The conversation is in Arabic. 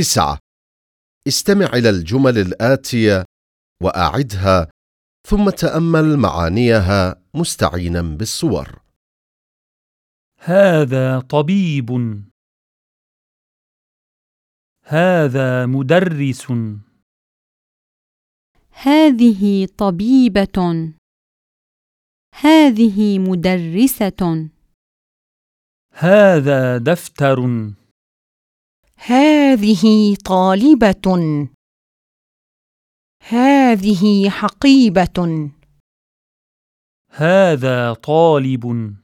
تسعة. استمع إلى الجمل الآتية وأعدها ثم تأمل معانيها مستعينا بالصور. هذا طبيب. هذا مدرس. هذه طبيبة. هذه مدرسة. هذا دفتر. هذه طالبة. هذه حقيبة. هذا طالب.